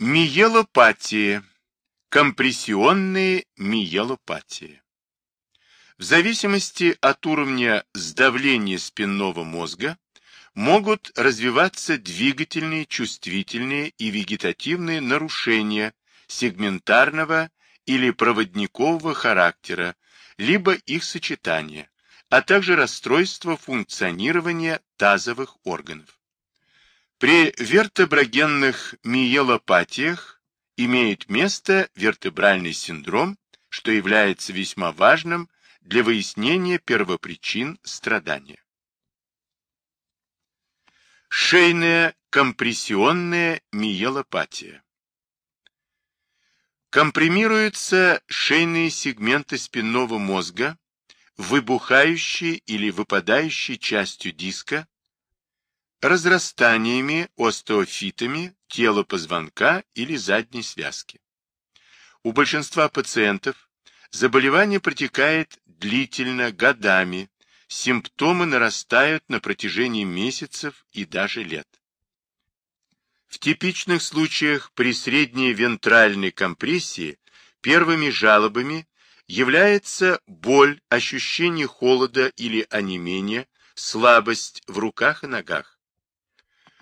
Миелопатия. Компрессионные миелопатии. В зависимости от уровня сдавления спинного мозга могут развиваться двигательные, чувствительные и вегетативные нарушения сегментарного или проводникового характера, либо их сочетания, а также расстройства функционирования тазовых органов. При вертеброгенных миелопатиях имеет место вертебральный синдром, что является весьма важным для выяснения первопричин страдания. Шейная компрессионная миелопатия. Компримируются шейные сегменты спинного мозга, выбухающие или выпадающие частью диска, разрастаниями, остеофитами тела позвонка или задней связки. У большинства пациентов заболевание протекает длительно, годами, симптомы нарастают на протяжении месяцев и даже лет. В типичных случаях при средней вентральной компрессии первыми жалобами является боль, ощущение холода или онемения, слабость в руках и ногах.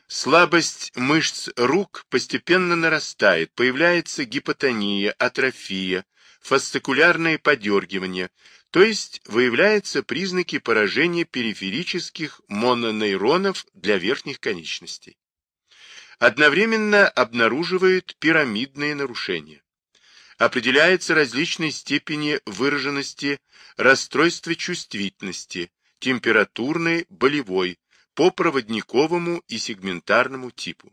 Слабость мышц рук постепенно нарастает, появляется гипотония, атрофия, фасцикулярное подергивание, то есть выявляются признаки поражения периферических мононейронов для верхних конечностей. Одновременно обнаруживают пирамидные нарушения. Определяется различной степени выраженности расстройства чувствительности, температурной, болевой, по проводниковому и сегментарному типу.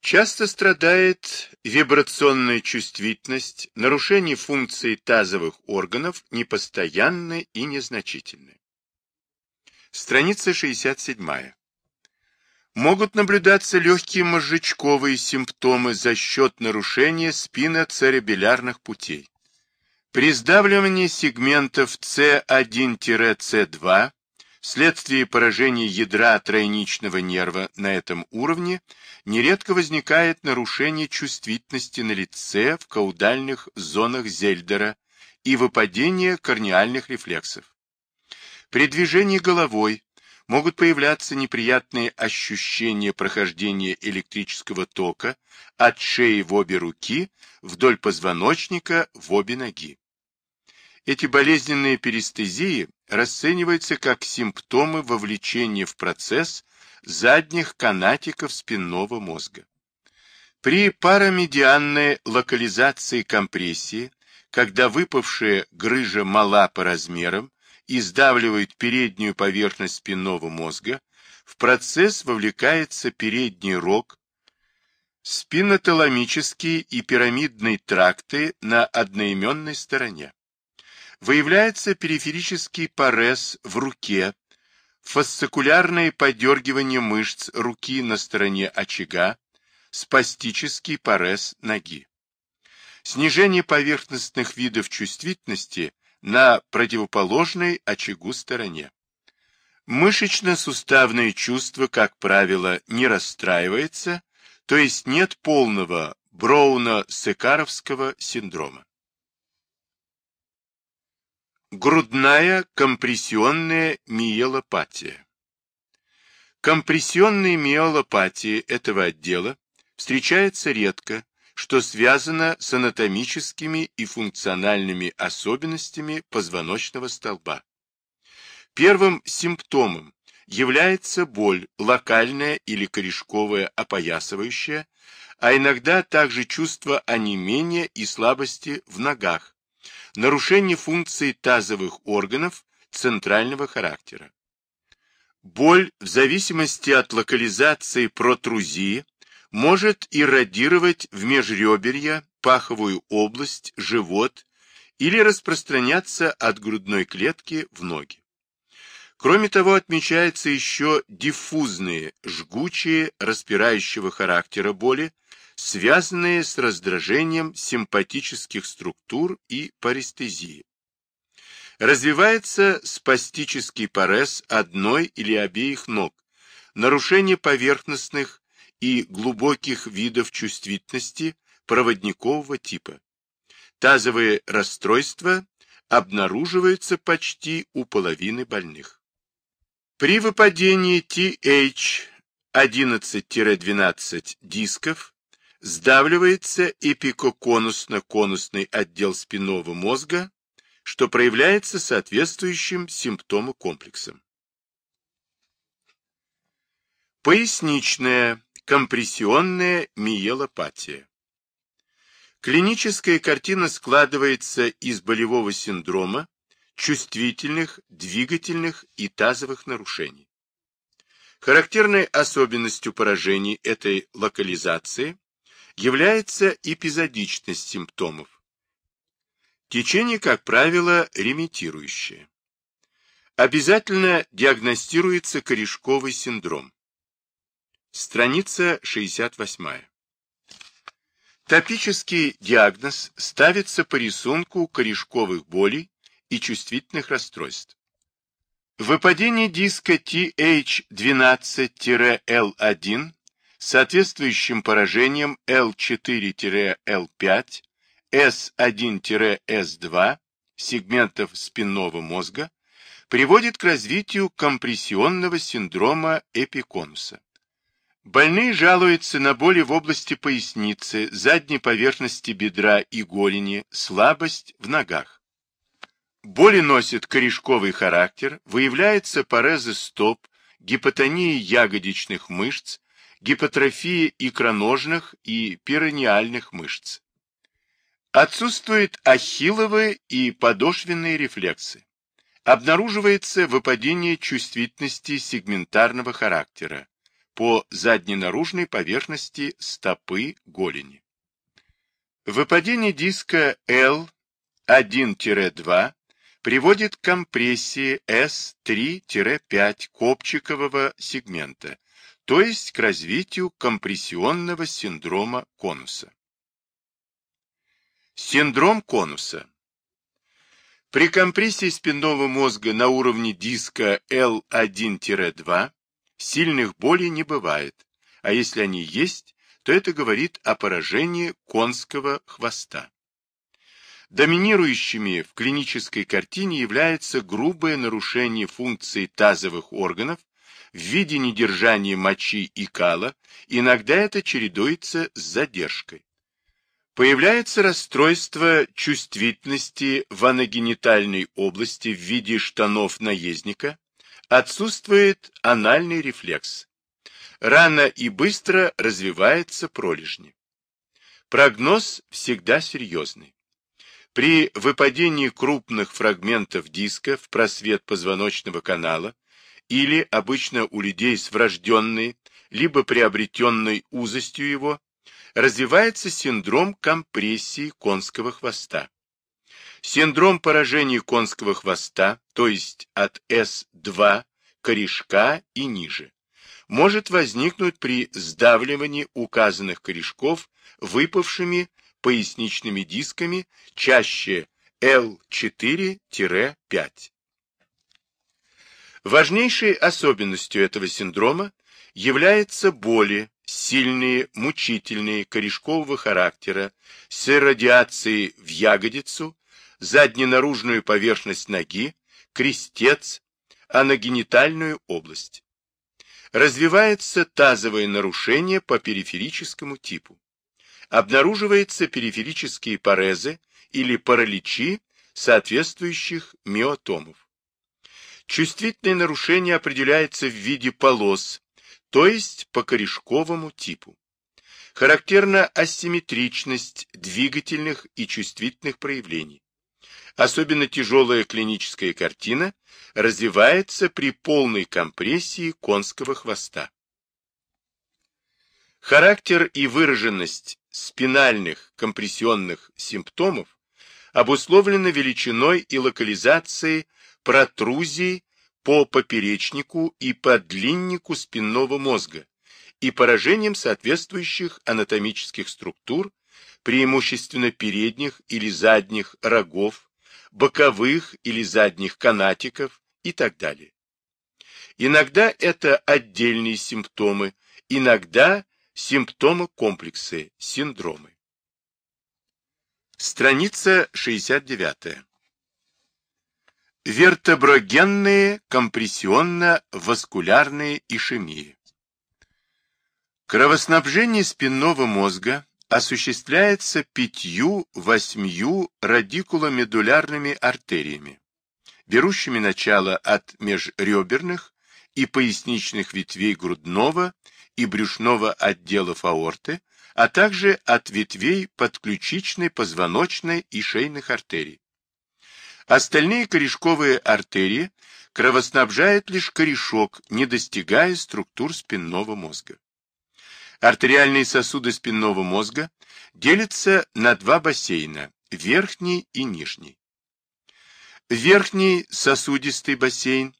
Часто страдает вибрационная чувствительность, нарушение функции тазовых органов непостоянны и незначительны. Страница 67. Могут наблюдаться легкие мозжечковые симптомы за счет нарушения спиноцеребелярных путей. При сдавливании сегментов C1-C2 Вследствие поражения ядра тройничного нерва на этом уровне нередко возникает нарушение чувствительности на лице в каудальных зонах Зельдера и выпадение корниальных рефлексов. При движении головой могут появляться неприятные ощущения прохождения электрического тока от шеи в обе руки вдоль позвоночника в обе ноги. Эти болезненные перистезии расцениваются как симптомы вовлечения в процесс задних канатиков спинного мозга. При парамедианной локализации компрессии, когда выпавшая грыжа мала по размерам и сдавливает переднюю поверхность спинного мозга, в процесс вовлекается передний рог, спиноталамические и пирамидные тракты на одноименной стороне выявляется периферический парез в руке, фасцикулярное подергивание мышц руки на стороне очага, спастический парез ноги. Снижение поверхностных видов чувствительности на противоположной очагу стороне. Мышечно-суставное чувство, как правило, не расстраивается, то есть нет полного Броуна-Секаровского синдрома. Грудная компрессионная миелопатия. Компрессионные миелопатии этого отдела встречаются редко, что связано с анатомическими и функциональными особенностями позвоночного столба. Первым симптомом является боль, локальная или корешковая опоясывающая, а иногда также чувство онемения и слабости в ногах, нарушение функций тазовых органов центрального характера. Боль в зависимости от локализации протрузии может иррадировать в межреберья, паховую область, живот или распространяться от грудной клетки в ноги. Кроме того, отмечаются еще диффузные, жгучие, распирающего характера боли, связанные с раздражением симпатических структур и парестезией. Развивается спастический парез одной или обеих ног, нарушение поверхностных и глубоких видов чувствительности проводникового типа. Тазовые расстройства обнаруживаются почти у половины больных. При выпадении TH11-12 дисков сдавливается эпикоконусно-конусный отдел спинного мозга, что проявляется соответствующим симптомокомплексом. Поясничная компрессионная миелопатия. Клиническая картина складывается из болевого синдрома, чувствительных, двигательных и тазовых нарушений. Характерной особенностью поражений этой локализации является эпизодичность симптомов. Течение, как правило, ремитирующее. Обязательно диагностируется корешковый синдром. Страница 68. Топический диагноз ставится по рисунку корешковых болей и чувствительных расстройств. Выпадение диска TH12-L1 с соответствующим поражением L4-L5, S1-S2 сегментов спинного мозга приводит к развитию компрессионного синдрома эпиконуса. Больные жалуются на боли в области поясницы, задней поверхности бедра и голени, слабость в ногах. Боли носят корешковый характер, выявляются парезы стоп, гипотония ягодичных мышц, гипотрофия икроножных и пирониальных мышц. Отсутствуют ахилловые и подошвенные рефлексы. Обнаруживается выпадение чувствительности сегментарного характера, по задненаружной поверхности стопы голени. Выпадение диска L1-2 приводит к компрессии S3-5 копчикового сегмента, то есть к развитию компрессионного синдрома конуса. Синдром конуса. При компрессии спинного мозга на уровне диска L1-2 Сильных болей не бывает, а если они есть, то это говорит о поражении конского хвоста. Доминирующими в клинической картине является грубое нарушение функции тазовых органов в виде недержания мочи и кала, иногда это чередуется с задержкой. Появляется расстройство чувствительности в аногенитальной области в виде штанов наездника, Отсутствует анальный рефлекс. Рано и быстро развивается пролежни. Прогноз всегда серьезный. При выпадении крупных фрагментов диска в просвет позвоночного канала или обычно у людей с врожденной, либо приобретенной узостью его, развивается синдром компрессии конского хвоста. Синдром поражения конского хвоста, то есть от С2, корешка и ниже, может возникнуть при сдавливании указанных корешков выпавшими поясничными дисками чаще L4-5. Важнейшей особенностью этого синдрома является боли, сильные, мучительные, корешкового характера, с радиацией в ягодицу, задненаружную поверхность ноги, крестец, аногенитальную область. Развивается тазовое нарушение по периферическому типу. Обнаруживаются периферические парезы или параличи соответствующих миотомов. Чувствительное нарушение определяется в виде полос, то есть по корешковому типу. Характерна асимметричность двигательных и чувствительных проявлений. Особенно тяжелая клиническая картина развивается при полной компрессии конского хвоста. Характер и выраженность спинальных компрессионных симптомов обусловлены величиной и локализацией протрузий по поперечнику и подлиннику спинного мозга и поражением соответствующих анатомических структур, преимущественно передних или задних рогов, боковых или задних канатиков и так далее. Иногда это отдельные симптомы, иногда симптомы комплексы, синдромы. Страница 69. Вертеброгенные компрессионно-васкулярные ишемии. Кровоснабжение спинного мозга осуществляется пятью-восьмью радикуломедулярными артериями, берущими начало от межреберных и поясничных ветвей грудного и брюшного отделов аорты, а также от ветвей подключичной, позвоночной и шейных артерий. Остальные корешковые артерии кровоснабжают лишь корешок, не достигая структур спинного мозга. Артериальные сосуды спинного мозга делятся на два бассейна – верхний и нижний. Верхний сосудистый бассейн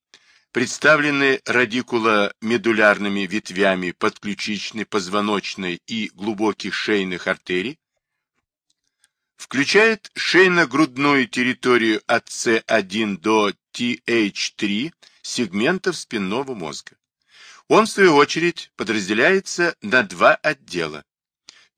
представлены радикуломедулярными ветвями подключичной, позвоночной и глубоких шейных артерий, включает шейно-грудную территорию от C1 до TH3 сегментов спинного мозга. Он, в свою очередь, подразделяется на два отдела.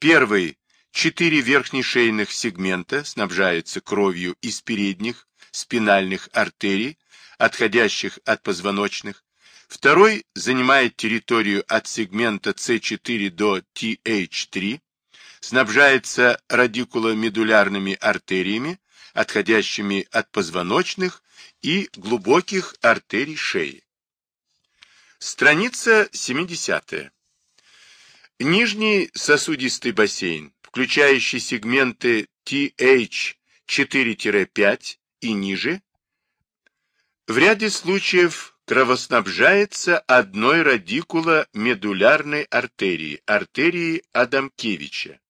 Первый – четыре верхних шейных сегмента снабжаются кровью из передних спинальных артерий, отходящих от позвоночных. Второй занимает территорию от сегмента C4 до TH3, снабжается радикуломедулярными артериями, отходящими от позвоночных и глубоких артерий шеи. Страница 70. Нижний сосудистый бассейн, включающий сегменты TH4-5 и ниже, в ряде случаев кровоснабжается одной радикуломедулярной артерией, артерией Адамкевича,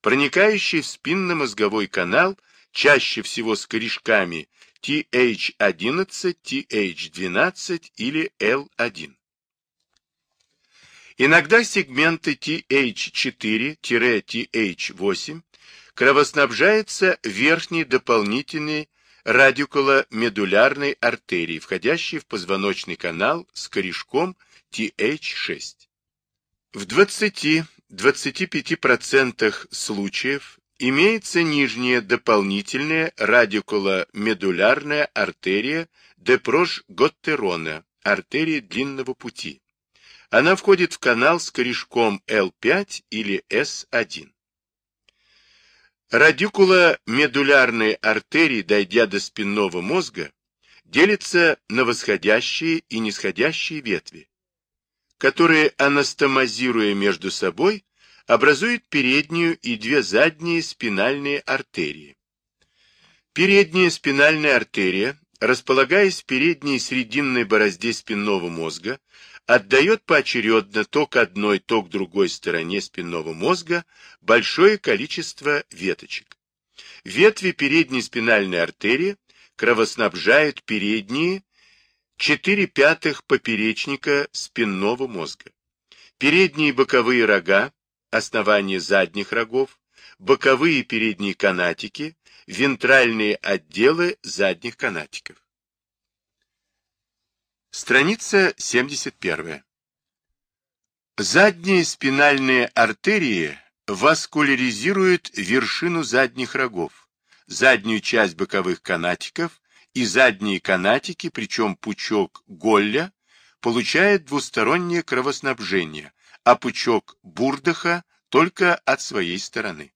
проникающей в спинномозговой канал чаще всего с корешками TH11, TH12 или L1. Иногда сегменты TH4-TH8 кровоснабжаются верхней дополнительной радикуломедулярной артерии, входящей в позвоночный канал с корешком TH6. В 20-25% случаев имеется нижняя дополнительная радикуломедулярная артерия депрож-готтерона, артерия длинного пути. Она входит в канал с корешком L5 или S1. Радикуломедулярные артерии, дойдя до спинного мозга, делятся на восходящие и нисходящие ветви, которые, анастомозируя между собой, образуют переднюю и две задние спинальные артерии. Передняя спинальная артерия, располагаясь в передней срединной борозде спинного мозга, отдает поочередно то к одной, то к другой стороне спинного мозга большое количество веточек. Ветви передней спинальной артерии кровоснабжают передние 4 пятых поперечника спинного мозга. Передние боковые рога, основание задних рогов, боковые передние канатики, вентральные отделы задних канатиков. Страница 71. Задние спинальные артерии васкуляризируют вершину задних рогов, заднюю часть боковых канатиков и задние канатики, причем пучок Голля получает двустороннее кровоснабжение, а пучок Бурдаха только от своей стороны.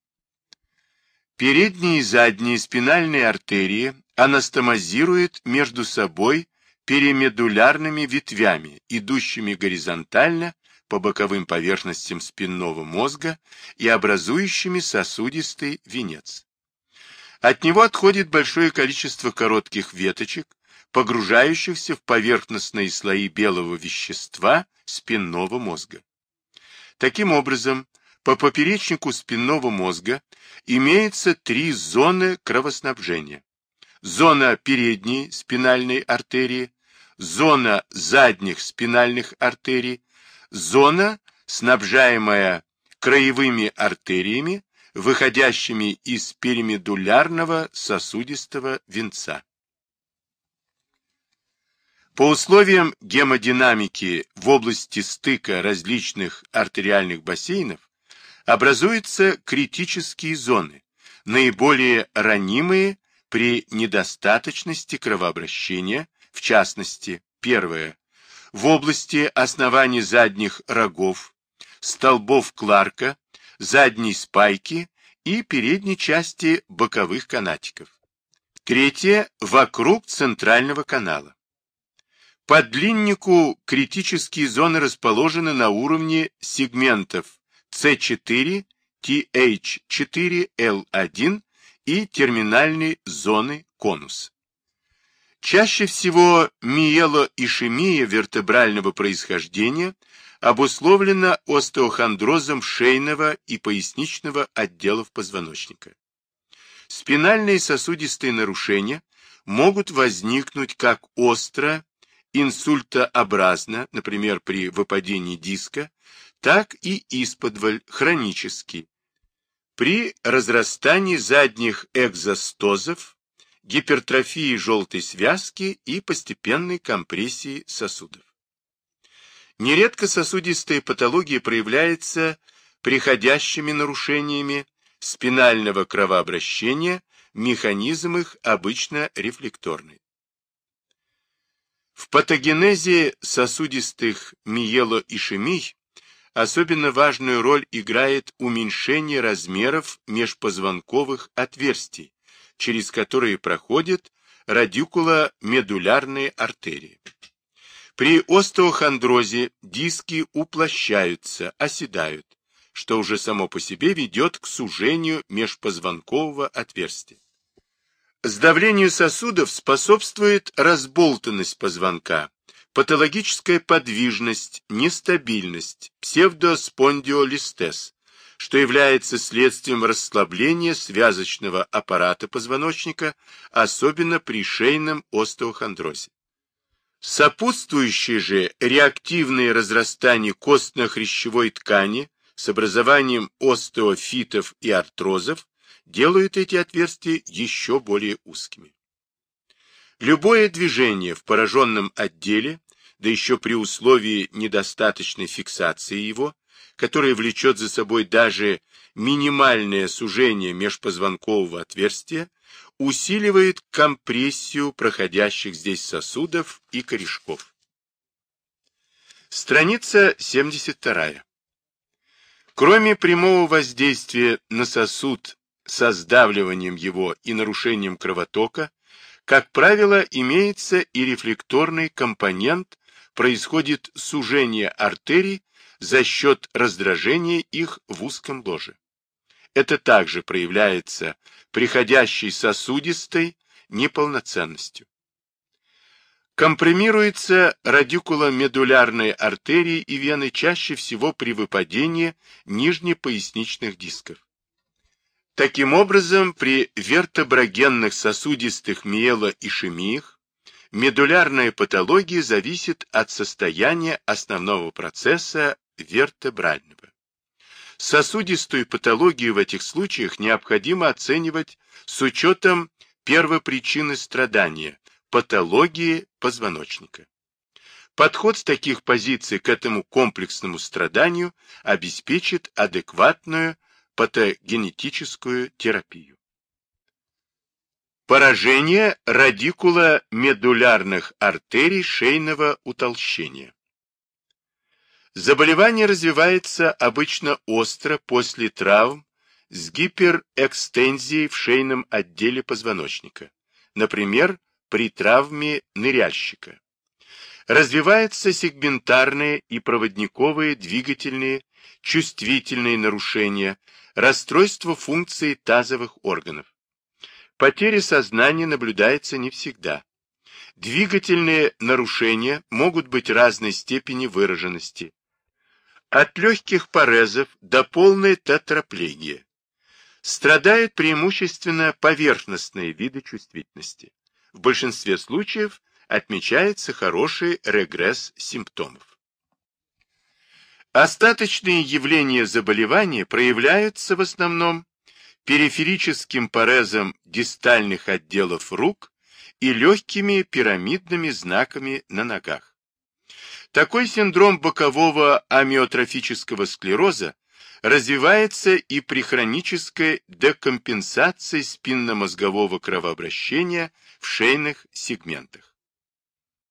Передние и задние спинальные артерии анастомозируют между собой перимедулярными ветвями, идущими горизонтально по боковым поверхностям спинного мозга и образующими сосудистый венец. От него отходит большое количество коротких веточек, погружающихся в поверхностные слои белого вещества спинного мозга. Таким образом, по поперечнику спинного мозга имеется три зоны кровоснабжения. Зона передней спинальной артерии, зона задних спинальных артерий, зона, снабжаемая краевыми артериями, выходящими из перимедулярного сосудистого венца. По условиям гемодинамики в области стыка различных артериальных бассейнов образуются критические зоны, наиболее ранимые при недостаточности кровообращения, в частности, первое, в области оснований задних рогов, столбов Кларка, задней спайки и передней части боковых канатиков. Третье, вокруг центрального канала. По длиннику критические зоны расположены на уровне сегментов C4, TH4, L1 и терминальной зоны конус. Чаще всего миелоишемия вертебрального происхождения обусловлена остеохондрозом шейного и поясничного отделов позвоночника. Спинальные сосудистые нарушения могут возникнуть как остро инсультообразно, например, при выпадении диска, так и исподволь хронически, при разрастании задних экзостозов, гипертрофии желтой связки и постепенной компрессии сосудов. Нередко сосудистая патология проявляется приходящими нарушениями спинального кровообращения, механизм их обычно рефлекторный. В патогенезе сосудистых миелоишемий особенно важную роль играет уменьшение размеров межпозвонковых отверстий, через которые проходят радикуломедулярные артерии. При остеохондрозе диски уплощаются, оседают, что уже само по себе ведет к сужению межпозвонкового отверстия. Сдавлению сосудов способствует разболтанность позвонка, патологическая подвижность, нестабильность, псевдоспондиолистез, что является следствием расслабления связочного аппарата позвоночника, особенно при шейном остеохондрозе. Сопутствующие же реактивные разрастания костно-хрящевой ткани с образованием остеофитов и артрозов делают эти отверстия еще более узкими. Любое движение в пораженном отделе, да еще при условии недостаточной фиксации его, которое влечет за собой даже минимальное сужение межпозвонкового отверстия, усиливает компрессию проходящих здесь сосудов и корешков. Страница 72. Кроме прямого воздействия на сосуд со сдавливанием его и нарушением кровотока, как правило, имеется и рефлекторный компонент, происходит сужение артерий за счет раздражения их в узком ложе. Это также проявляется приходящей сосудистой неполноценностью. Компримируется радикуломедулярные артерии и вены чаще всего при выпадении нижнепоясничных дисков. Таким образом, при вертеброгенных сосудистых миелоишемиях медулярная патология зависит от состояния основного процесса вертебрального. Сосудистую патологию в этих случаях необходимо оценивать с учетом первопричины страдания – патологии позвоночника. Подход с таких позиций к этому комплексному страданию обеспечит адекватную патогенетическую терапию. Поражение радикуломедулярных артерий шейного утолщения. Заболевание развивается обычно остро после травм с гиперэкстензией в шейном отделе позвоночника, например, при травме ныряльщика. Развиваются сегментарные и проводниковые двигательные, чувствительные нарушения, расстройство функции тазовых органов. Потеря сознания наблюдается не всегда. Двигательные нарушения могут быть разной степени выраженности. От легких парезов до полной тетраплегии. Страдают преимущественно поверхностные виды чувствительности. В большинстве случаев отмечается хороший регресс симптомов. Остаточные явления заболевания проявляются в основном периферическим парезом дистальных отделов рук и легкими пирамидными знаками на ногах. Такой синдром бокового амиотрофического склероза развивается и при хронической декомпенсации спинномозгового кровообращения в шейных сегментах.